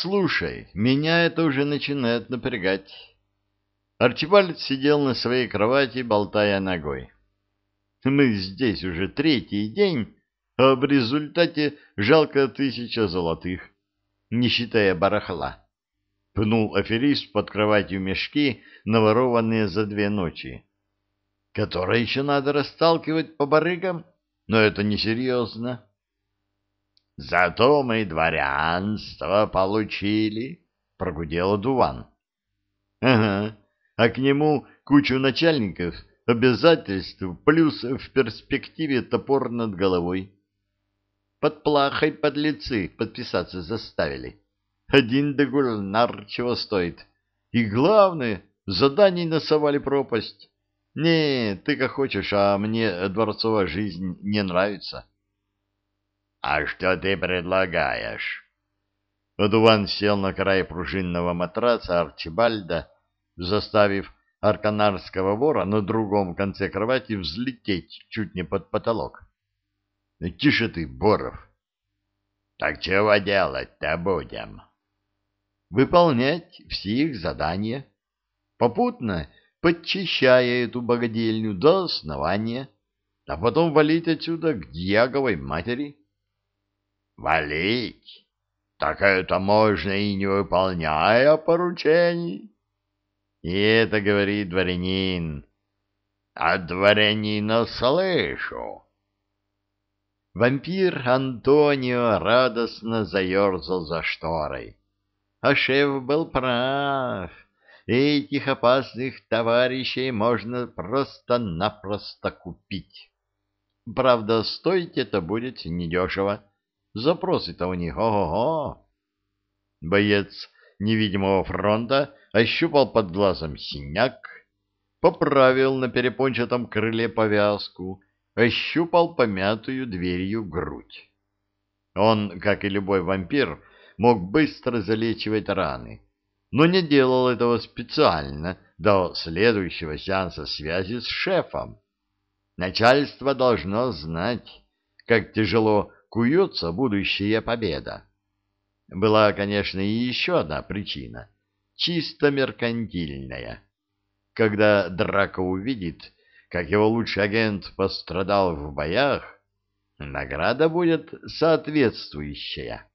Слушай, меня это уже начинает напрягать. Арчибальд сидел на своей кровати, болтая ногой. Мы здесь уже третий день, а в результате жалко тысяча золотых, не считая барахла. Пнул аферист под кроватью мешки, наворованные за две ночи. Которые еще надо расталкивать по барыгам? Но это несерьезно. Зато мы дворянство получили, прогудел Дуван. Ага, а к нему кучу начальников, обязательств, плюс в перспективе топор над головой. Под плахой подлецы подписаться заставили. Один дегульнар чего стоит. И главное, заданий насовали пропасть. Не, ты как хочешь, а мне дворцовая жизнь не нравится. — А что ты предлагаешь? Адуван сел на край пружинного матраца Арчибальда, заставив арканарского вора на другом конце кровати взлететь чуть не под потолок. — Тише ты, Боров! — Так чего делать-то будем? — Выполнять все их задания. Попутно подчищая эту богадельню до основания, а потом валить отсюда к дьяговой матери. — Валить? Так это можно и не выполняя поручений. И это говорит дворянин. А дворянина слышу. Вампир Антонио радостно заерзал за шторой. А шеф был прав. Этих опасных товарищей можно просто-напросто купить. Правда, стоить это будет недешево. Запросы-то у них ого-го. Боец невидимого фронта ощупал под глазом синяк, поправил на перепончатом крыле повязку, ощупал помятую дверью грудь. Он, как и любой вампир, мог быстро залечивать раны, но не делал этого специально до следующего сеанса связи с шефом. Начальство должно знать, как тяжело куется будущая победа. Была, конечно, и еще одна причина, чисто меркантильная. Когда Драко увидит, как его лучший агент пострадал в боях, награда будет соответствующая.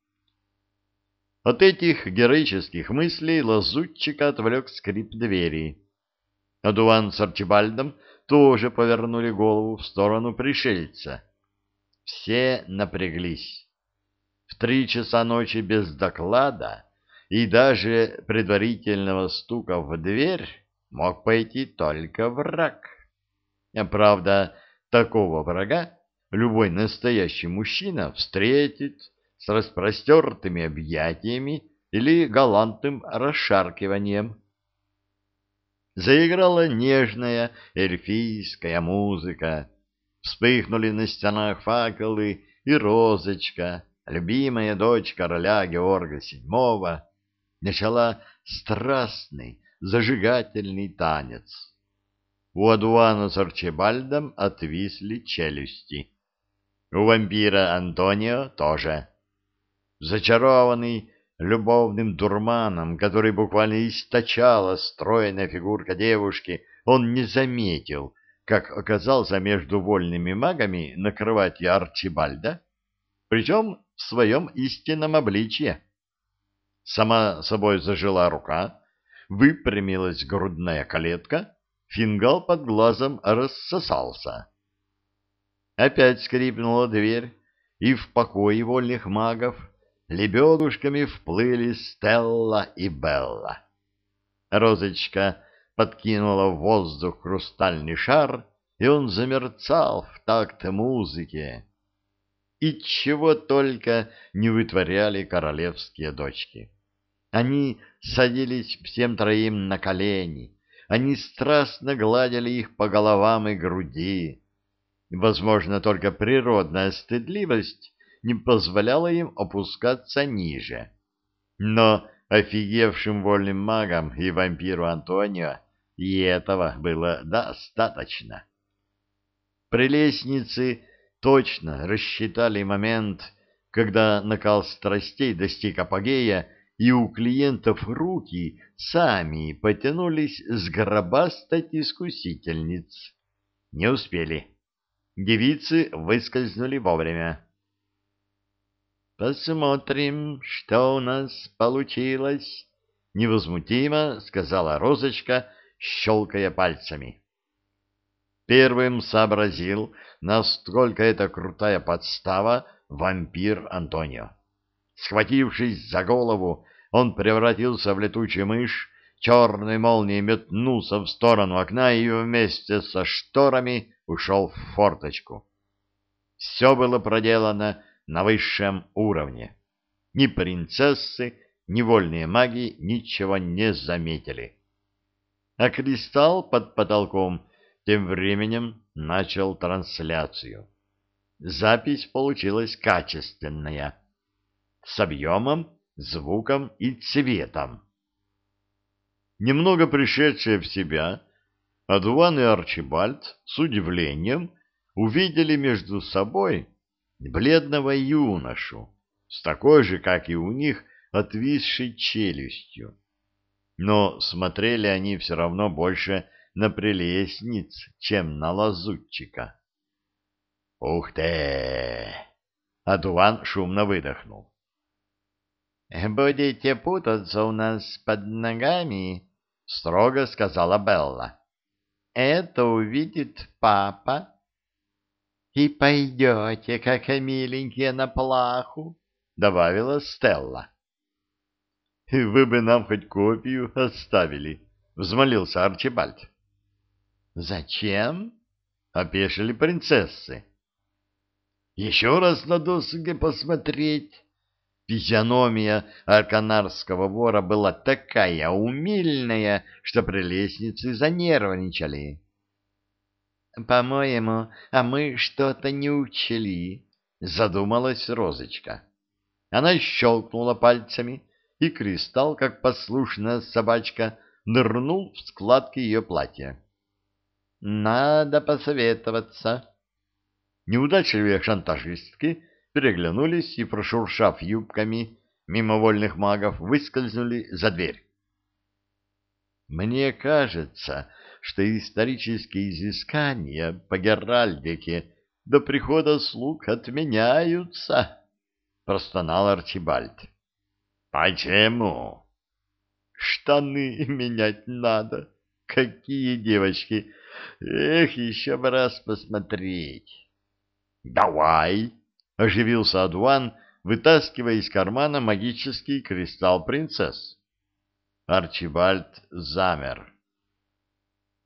От этих героических мыслей лазутчика отвлек скрип двери. Адуан с Арчибальдом тоже повернули голову в сторону пришельца. Все напряглись. В три часа ночи без доклада и даже предварительного стука в дверь мог пойти только враг. Правда, такого врага любой настоящий мужчина встретит с распростертыми объятиями или галантным расшаркиванием. Заиграла нежная эльфийская музыка, вспыхнули на стенах факелы, и розочка, любимая дочь короля Георга VII, начала страстный, зажигательный танец. У Адуана с Арчибальдом отвисли челюсти. У вампира Антонио тоже зачарованный любовным дурманом, который буквально источала стройная фигурка девушки, он не заметил, как оказался между вольными магами на кровати Арчибальда, причем в своем истинном обличье. Сама собой зажила рука, выпрямилась грудная калетка, фингал под глазом рассосался. Опять скрипнула дверь, и в покое вольных магов лебедушками вплыли Стелла и Белла. Розочка подкинула в воздух хрустальный шар, и он замерцал в такт музыки. И чего только не вытворяли королевские дочки. Они садились всем троим на колени, они страстно гладили их по головам и груди. Возможно, только природная стыдливость не позволяло им опускаться ниже. Но офигевшим вольным магам и вампиру Антонио и этого было достаточно. Прелестницы точно рассчитали момент, когда накал страстей достиг апогея, и у клиентов руки сами потянулись сгробастать искусительниц. Не успели. Девицы выскользнули вовремя. «Посмотрим, что у нас получилось», — невозмутимо сказала Розочка, щелкая пальцами. Первым сообразил, насколько это крутая подстава, вампир Антонио. Схватившись за голову, он превратился в летучую мышь, черной молнией метнулся в сторону окна и вместе со шторами ушел в форточку. Все было проделано на высшем уровне. Ни принцессы, ни вольные маги ничего не заметили. А кристалл под потолком тем временем начал трансляцию. Запись получилась качественная, с объемом, звуком и цветом. Немного пришедшие в себя, Адуан и Арчибальд с удивлением увидели между собой бледного юношу, с такой же, как и у них, отвисшей челюстью. Но смотрели они все равно больше на прелестниц, чем на лазутчика. «Ух ты!» — Адуан шумно выдохнул. «Будете путаться у нас под ногами», — строго сказала Белла. «Это увидит папа» и пойдете, как миленькие, на плаху, — добавила Стелла. — Вы бы нам хоть копию оставили, — взмолился Арчибальд. — Зачем? — опешили принцессы. — Еще раз на досуге посмотреть. Физиономия арканарского вора была такая умильная, что прелестницы занервничали. По-моему, а мы что-то не учли, задумалась Розочка. Она щелкнула пальцами, и кристалл, как послушная собачка, нырнул в складки ее платья. Надо посоветоваться. Неудачливые шантажистки переглянулись и, прошуршав юбками мимовольных магов, выскользнули за дверь. Мне кажется, что исторические изыскания по Геральдике до прихода слуг отменяются, — простонал Арчибальд. — Почему? — Штаны менять надо. Какие девочки! Эх, еще бы раз посмотреть. — Давай! — оживился Адуан, вытаскивая из кармана магический кристалл принцесс. Арчибальд замер.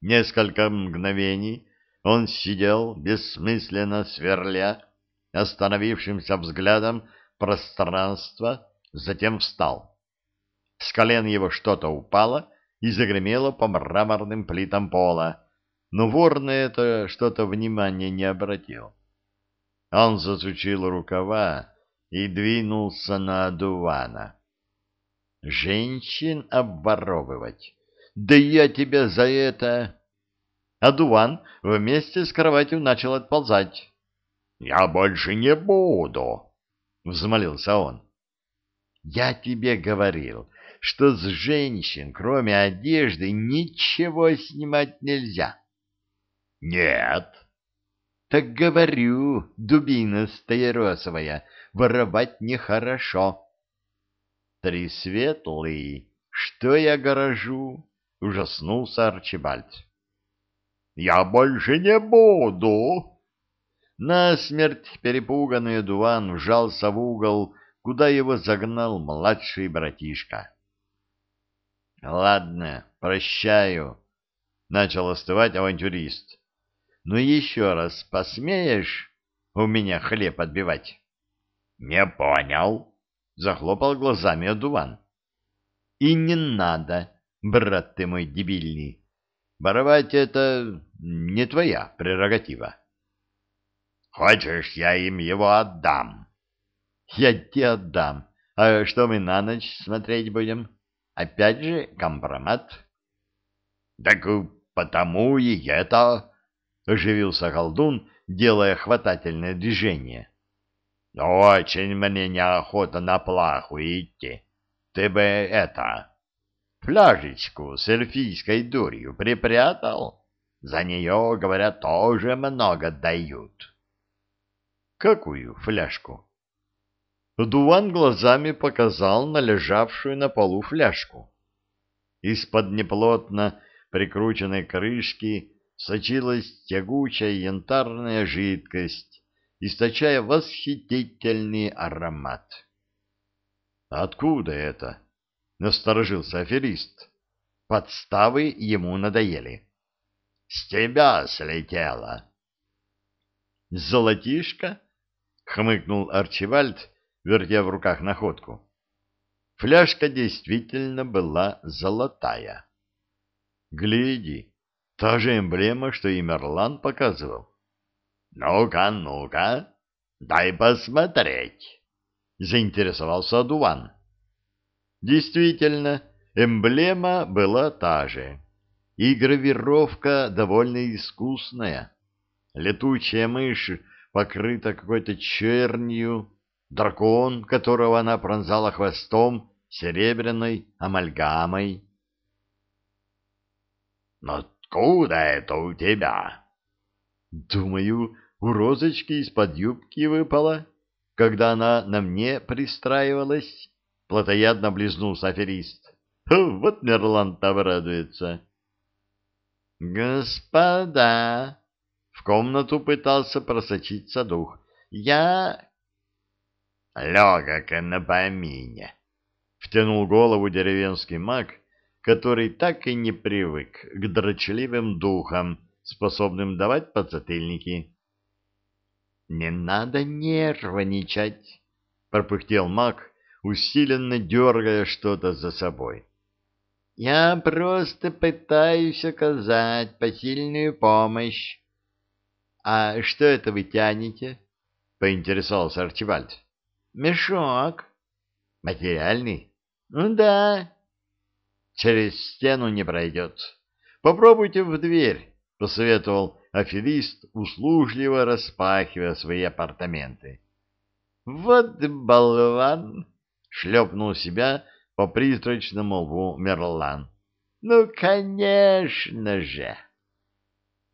Несколько мгновений он сидел, бессмысленно сверля, остановившимся взглядом пространство, затем встал. С колен его что-то упало и загремело по мраморным плитам пола, но вор на это что-то внимания не обратил. Он засучил рукава и двинулся на одувана. «Женщин обворовывать!» Да я тебя за это... А Дуван вместе с кроватью начал отползать. — Я больше не буду, — взмолился он. — Я тебе говорил, что с женщин, кроме одежды, ничего снимать нельзя. — Нет. — Так говорю, дубина стаеросовая, воровать нехорошо. — Тресветлый, что я горожу? — ужаснулся Арчибальд. «Я больше не буду!» Насмерть перепуганный Дуван вжался в угол, куда его загнал младший братишка. «Ладно, прощаю», — начал остывать авантюрист. «Но еще раз посмеешь у меня хлеб отбивать?» «Не понял», — захлопал глазами Адуван. «И не надо», брат ты мой дебильный. Воровать — это не твоя прерогатива. Хочешь, я им его отдам? Я тебе отдам. А что мы на ночь смотреть будем? Опять же компромат? Так потому и это... — оживился колдун, делая хватательное движение. — Очень мне неохота на плаху идти. ты бы это, фляжечку с эльфийской дурью припрятал. За нее, говорят, тоже много дают. Какую фляжку? Дуван глазами показал на лежавшую на полу фляжку. Из-под неплотно прикрученной крышки сочилась тягучая янтарная жидкость, источая восхитительный аромат. «Откуда это?» — насторожился аферист. Подставы ему надоели. «С тебя слетело!» «Золотишко?» — хмыкнул Арчивальд, вертя в руках находку. Фляжка действительно была золотая. «Гляди, та же эмблема, что и Мерлан показывал». «Ну-ка, ну-ка, дай посмотреть» заинтересовался Адуван. Действительно, эмблема была та же, и гравировка довольно искусная. Летучая мышь покрыта какой-то чернью, дракон, которого она пронзала хвостом, серебряной амальгамой. «Но откуда это у тебя?» «Думаю, у розочки из-под юбки выпала», когда она на мне пристраивалась, — плотоядно облизнулся аферист. — Вот Мерлан-то обрадуется. — Господа! — в комнату пытался просочиться дух. — Я... — Легок на помине! — втянул голову деревенский маг, который так и не привык к дрочливым духам, способным давать подзатыльники. «Не надо нервничать», — пропыхтел маг, усиленно дергая что-то за собой. «Я просто пытаюсь оказать посильную помощь». «А что это вы тянете?» — поинтересовался Арчибальд. «Мешок». «Материальный?» «Ну да». «Через стену не пройдет. Попробуйте в дверь», — посоветовал аферист, услужливо распахивая свои апартаменты. «Вот болван!» — шлепнул себя по призрачному лбу Мерлан. «Ну, конечно же!»